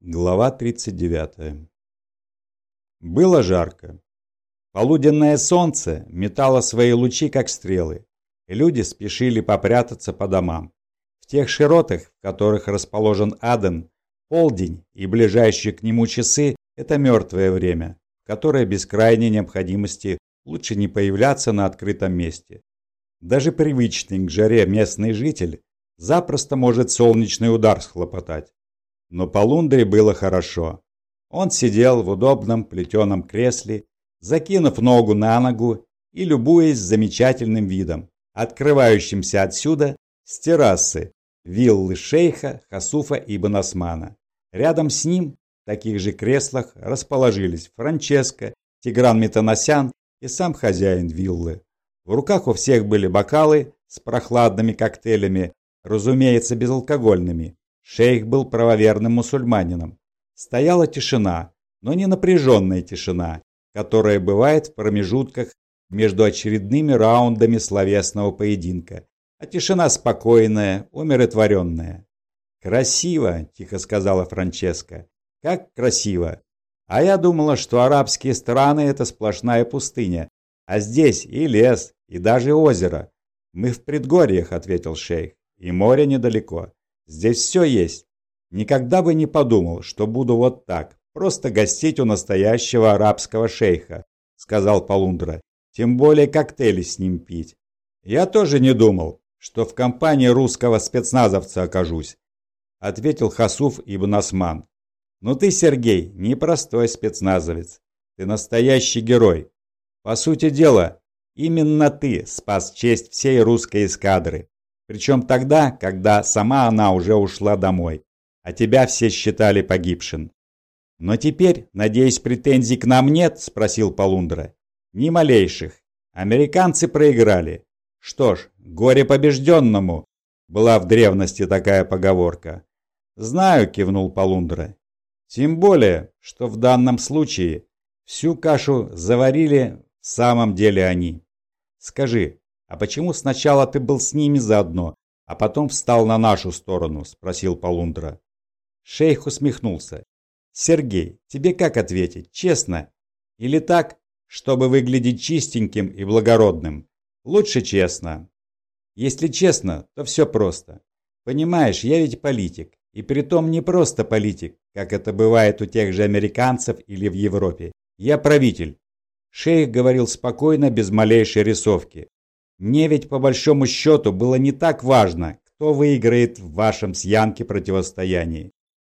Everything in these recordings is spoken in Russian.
Глава 39. Было жарко. Полуденное солнце метало свои лучи, как стрелы. люди спешили попрятаться по домам. В тех широтах, в которых расположен Аден, полдень и ближайшие к нему часы – это мертвое время, которое без крайней необходимости лучше не появляться на открытом месте. Даже привычный к жаре местный житель запросто может солнечный удар схлопотать. Но Полундре было хорошо. Он сидел в удобном плетеном кресле, закинув ногу на ногу и любуясь замечательным видом, открывающимся отсюда с террасы виллы шейха Хасуфа ибн Османа. Рядом с ним в таких же креслах расположились Франческо, Тигран Метаносян и сам хозяин виллы. В руках у всех были бокалы с прохладными коктейлями, разумеется, безалкогольными, Шейх был правоверным мусульманином. Стояла тишина, но не напряженная тишина, которая бывает в промежутках между очередными раундами словесного поединка, а тишина спокойная, умиротворенная. «Красиво», – тихо сказала Франческа. «Как красиво! А я думала, что арабские страны – это сплошная пустыня, а здесь и лес, и даже озеро. Мы в предгорьях», – ответил шейх, – «и море недалеко. Здесь все есть. Никогда бы не подумал, что буду вот так, просто гостить у настоящего арабского шейха, сказал Полундра. Тем более коктейли с ним пить. Я тоже не думал, что в компании русского спецназовца окажусь, ответил Хасуф ибн Осман. Но ты, Сергей, не простой спецназовец. Ты настоящий герой. По сути дела, именно ты спас честь всей русской эскадры. Причем тогда, когда сама она уже ушла домой, а тебя все считали погибшим. «Но теперь, надеюсь, претензий к нам нет?» – спросил Полундра. «Ни малейших. Американцы проиграли. Что ж, горе побежденному!» Была в древности такая поговорка. «Знаю», – кивнул Полундра. «Тем более, что в данном случае всю кашу заварили в самом деле они. Скажи, «А почему сначала ты был с ними заодно, а потом встал на нашу сторону?» – спросил Полундра. Шейх усмехнулся. «Сергей, тебе как ответить? Честно? Или так, чтобы выглядеть чистеньким и благородным? Лучше честно. Если честно, то все просто. Понимаешь, я ведь политик. И притом не просто политик, как это бывает у тех же американцев или в Европе. Я правитель. Шейх говорил спокойно, без малейшей рисовки. Мне ведь по большому счету было не так важно, кто выиграет в вашем с Янки противостоянии.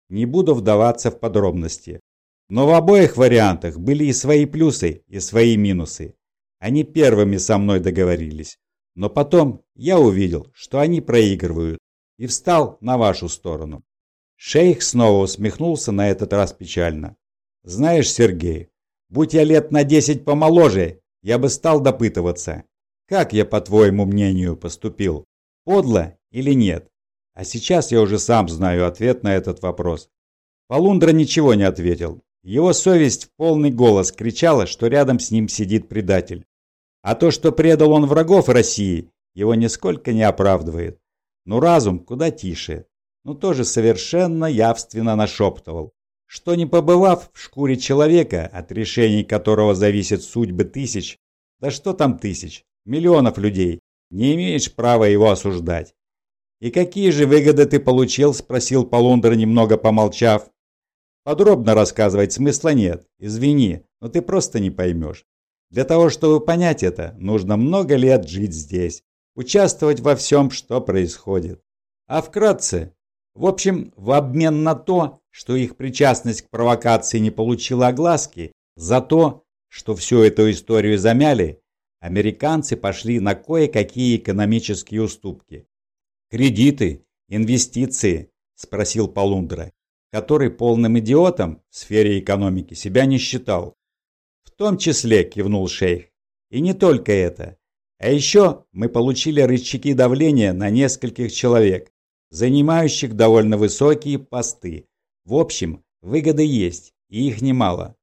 Не буду вдаваться в подробности. Но в обоих вариантах были и свои плюсы, и свои минусы. Они первыми со мной договорились. Но потом я увидел, что они проигрывают, и встал на вашу сторону. Шейх снова усмехнулся на этот раз печально. «Знаешь, Сергей, будь я лет на десять помоложе, я бы стал допытываться, как я, по твоему мнению, поступил? Подло или нет? А сейчас я уже сам знаю ответ на этот вопрос. Полундра ничего не ответил. Его совесть в полный голос кричала, что рядом с ним сидит предатель. А то, что предал он врагов России, его нисколько не оправдывает. Но разум куда тише. Но тоже совершенно явственно нашептывал, что не побывав в шкуре человека, от решений которого зависят судьбы тысяч, да что там тысяч, миллионов людей, не имеешь права его осуждать. «И какие же выгоды ты получил?» – спросил Полундра, немного помолчав. «Подробно рассказывать смысла нет, извини, но ты просто не поймешь. Для того, чтобы понять это, нужно много лет жить здесь, участвовать во всем, что происходит. А вкратце, в общем, в обмен на то, что их причастность к провокации не получила огласки, за то, что всю эту историю замяли, американцы пошли на кое-какие экономические уступки. «Кредиты, инвестиции?» – спросил Полундра, который полным идиотом в сфере экономики себя не считал. «В том числе», – кивнул шейх. «И не только это. А еще мы получили рычаги давления на нескольких человек, занимающих довольно высокие посты. В общем, выгоды есть, и их немало».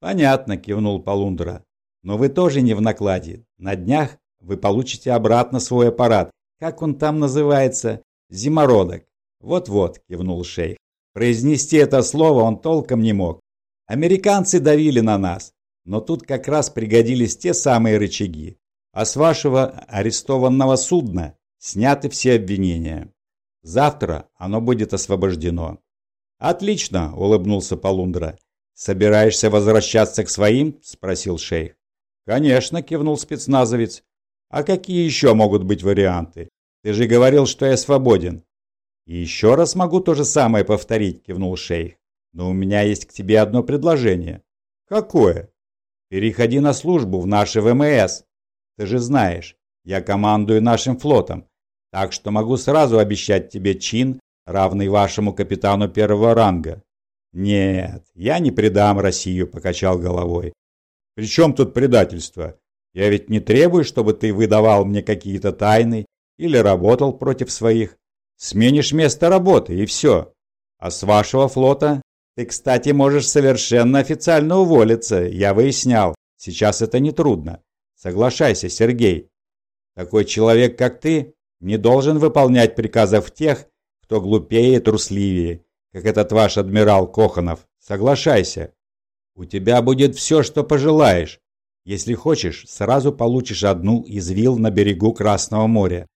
«Понятно», – кивнул Полундра. Но вы тоже не в накладе. На днях вы получите обратно свой аппарат. Как он там называется? Зимородок. Вот-вот, кивнул шейх. Произнести это слово он толком не мог. Американцы давили на нас, но тут как раз пригодились те самые рычаги. А с вашего арестованного судна сняты все обвинения. Завтра оно будет освобождено. Отлично, улыбнулся Полундра. Собираешься возвращаться к своим? спросил шейх. Конечно, кивнул спецназовец. А какие еще могут быть варианты? Ты же говорил, что я свободен. Еще раз могу то же самое повторить, кивнул шейх. Но у меня есть к тебе одно предложение. Какое? Переходи на службу в наше ВМС. Ты же знаешь, я командую нашим флотом, так что могу сразу обещать тебе чин, равный вашему капитану первого ранга. Нет, я не предам Россию, покачал головой. При чем тут предательство? Я ведь не требую, чтобы ты выдавал мне какие-то тайны или работал против своих. Сменишь место работы и все. А с вашего флота ты, кстати, можешь совершенно официально уволиться. Я выяснял. Сейчас это нетрудно. Соглашайся, Сергей. Такой человек, как ты, не должен выполнять приказов тех, кто глупее и трусливее, как этот ваш адмирал Коханов. Соглашайся. У тебя будет все, что пожелаешь. Если хочешь, сразу получишь одну из вилл на берегу Красного моря.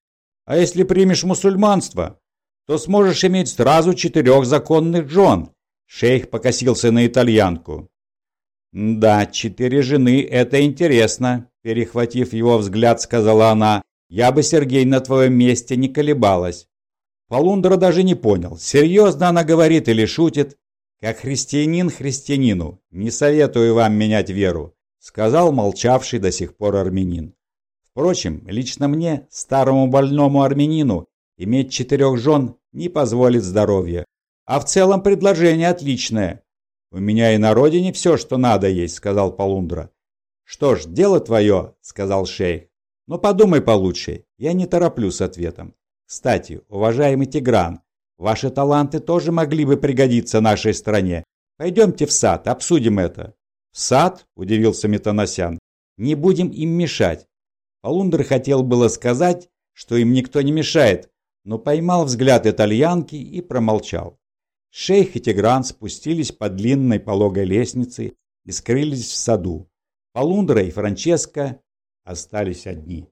А если примешь мусульманство, то сможешь иметь сразу четырех законных жен. Шейх покосился на итальянку. «Да, четыре жены – это интересно», – перехватив его взгляд, сказала она. «Я бы, Сергей, на твоем месте не колебалась». Полундра даже не понял, серьезно она говорит или шутит. «Как христианин христианину, не советую вам менять веру», – сказал молчавший до сих пор армянин. Впрочем, лично мне, старому больному армянину, иметь четырех жен не позволит здоровье. А в целом предложение отличное. У меня и на родине все, что надо есть, сказал Полундра. Что ж, дело твое, сказал шейх. Но подумай получше, я не тороплю с ответом. Кстати, уважаемый Тигран, ваши таланты тоже могли бы пригодиться нашей стране. Пойдемте в сад, обсудим это. В сад? Удивился Метаносян. Не будем им мешать. Полундр хотел было сказать, что им никто не мешает, но поймал взгляд итальянки и промолчал. Шейх и Тигран спустились по длинной пологой лестнице и скрылись в саду. Полундра и Франческо остались одни.